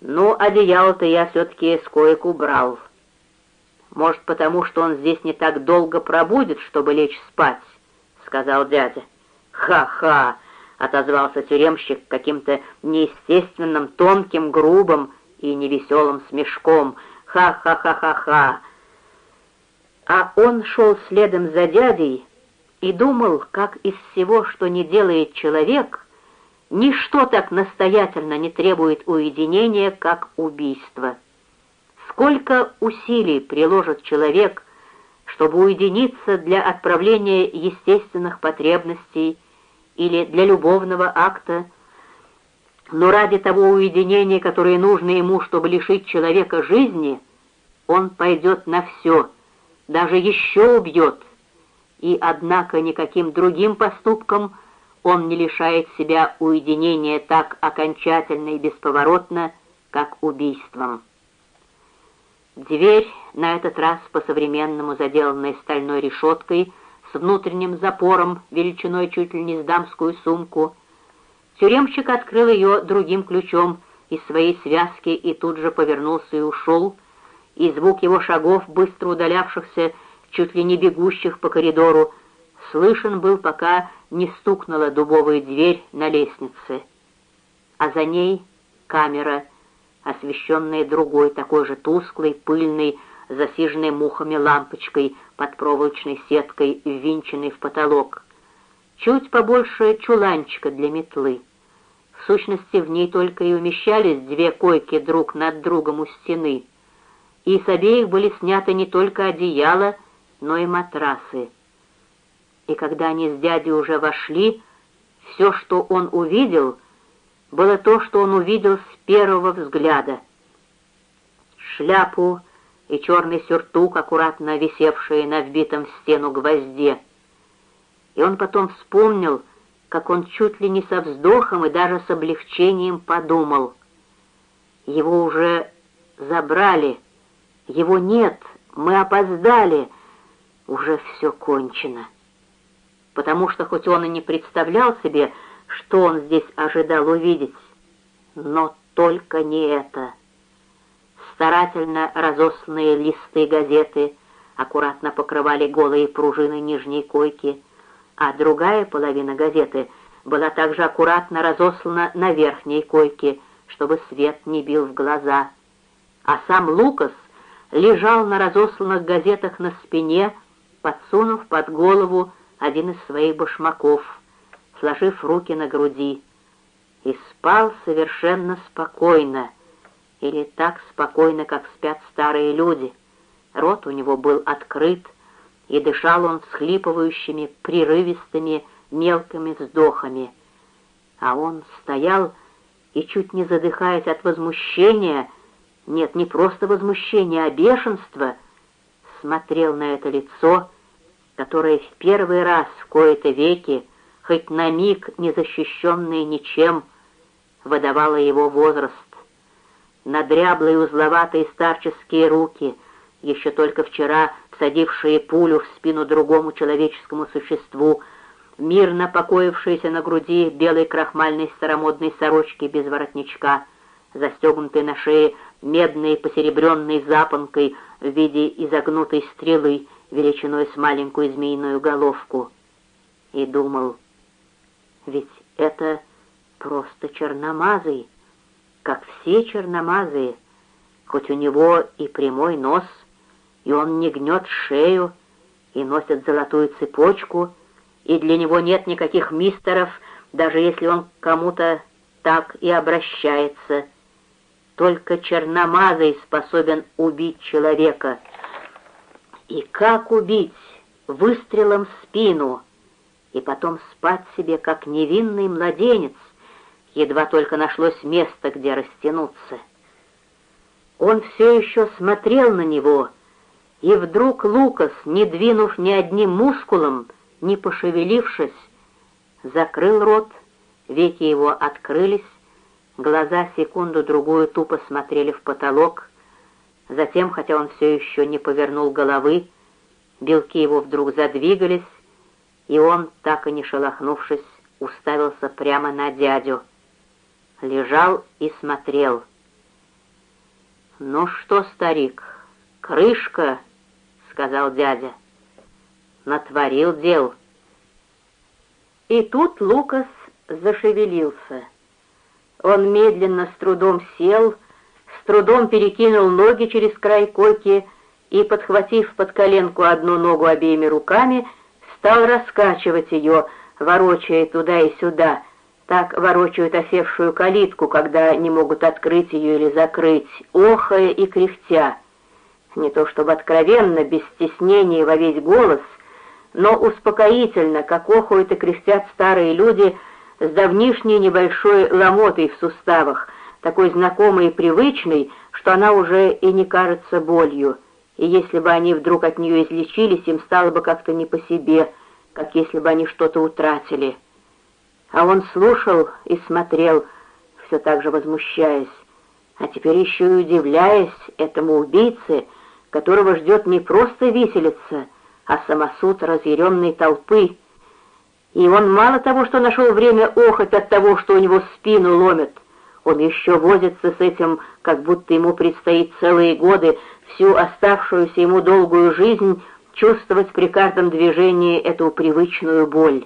Ну, одеяло-то я все-таки с коек убрал. Может, потому что он здесь не так долго пробудет, чтобы лечь спать, — сказал дядя. Ха-ха! — отозвался тюремщик каким-то неестественным, тонким, грубым и невеселым смешком. Ха-ха-ха-ха-ха! А он шел следом за дядей и думал, как из всего, что не делает человек, ничто так настоятельно не требует уединения, как убийство. Сколько усилий приложит человек, чтобы уединиться для отправления естественных потребностей или для любовного акта, но ради того уединения, которое нужно ему, чтобы лишить человека жизни, он пойдет на все, даже еще убьет, и, однако, никаким другим поступком он не лишает себя уединения так окончательно и бесповоротно, как убийством. Дверь, на этот раз по-современному заделанная стальной решеткой, с внутренним запором, величиной чуть ли не с дамскую сумку. Тюремщик открыл ее другим ключом из своей связки и тут же повернулся и ушел, и звук его шагов, быстро удалявшихся, чуть ли не бегущих по коридору, слышен был, пока не стукнула дубовая дверь на лестнице. А за ней камера, освещенная другой, такой же тусклой, пыльной, засиженной мухами лампочкой под проволочной сеткой, ввинченной в потолок. Чуть побольше чуланчика для метлы. В сущности, в ней только и умещались две койки друг над другом у стены, и с обеих были сняты не только одеяла, но и матрасы. И когда они с дядей уже вошли, все, что он увидел, было то, что он увидел с первого взгляда. Шляпу и черный сюртук, аккуратно висевшие на вбитом в стену гвозде. И он потом вспомнил, как он чуть ли не со вздохом и даже с облегчением подумал. Его уже забрали, его нет, мы опоздали — уже все кончено. Потому что хоть он и не представлял себе, что он здесь ожидал увидеть, но только не это. Старательно разосланные листы газеты аккуратно покрывали голые пружины нижней койки, а другая половина газеты была также аккуратно разослана на верхней койке, чтобы свет не бил в глаза. А сам Лукас лежал на разосланных газетах на спине, подсунув под голову один из своих башмаков, сложив руки на груди, и спал совершенно спокойно, или так спокойно, как спят старые люди. Рот у него был открыт, и дышал он всхлипывающими, прерывистыми, мелкими вздохами. А он стоял и, чуть не задыхаясь от возмущения, нет, не просто возмущения, а бешенства — смотрел на это лицо, которое в первый раз в кои-то веки, хоть на миг не защищенное ничем, выдавало его возраст. На дряблые узловатые старческие руки, еще только вчера всадившие пулю в спину другому человеческому существу, мирно покоившиеся на груди белой крахмальной старомодной сорочки без воротничка, застегнутой на шее медной посеребренной запонкой в виде изогнутой стрелы величиной с маленькую змеиную головку. И думал, ведь это просто черномазый, как все черномазые, хоть у него и прямой нос, и он не гнет шею, и носит золотую цепочку, и для него нет никаких мистеров, даже если он кому-то так и обращается — только черномазый способен убить человека. И как убить? Выстрелом в спину. И потом спать себе, как невинный младенец. Едва только нашлось место, где растянуться. Он все еще смотрел на него, и вдруг Лукас, не двинув ни одним мускулом, не пошевелившись, закрыл рот, веки его открылись, Глаза секунду-другую тупо смотрели в потолок. Затем, хотя он все еще не повернул головы, белки его вдруг задвигались, и он, так и не шелохнувшись, уставился прямо на дядю. Лежал и смотрел. «Ну что, старик, крышка?» — сказал дядя. «Натворил дел». И тут Лукас зашевелился. Он медленно, с трудом сел, трудом перекинул ноги через край койки и, подхватив под коленку одну ногу обеими руками, стал раскачивать ее, ворочая туда и сюда. Так ворочают осевшую калитку, когда не могут открыть ее или закрыть, охая и кряхтя. Не то чтобы откровенно, без стеснения во весь голос, но успокоительно, как охуют и кряхтят старые люди с давнишней небольшой ломотой в суставах, такой знакомой и привычной, что она уже и не кажется болью. И если бы они вдруг от нее излечились, им стало бы как-то не по себе, как если бы они что-то утратили. А он слушал и смотрел, все так же возмущаясь, а теперь еще и удивляясь этому убийце, которого ждет не просто виселица, а самосуд разъяренной толпы. И он мало того, что нашел время охоть от того, что у него спину ломят, он еще возится с этим, как будто ему предстоит целые годы, всю оставшуюся ему долгую жизнь, чувствовать при каждом движении эту привычную боль.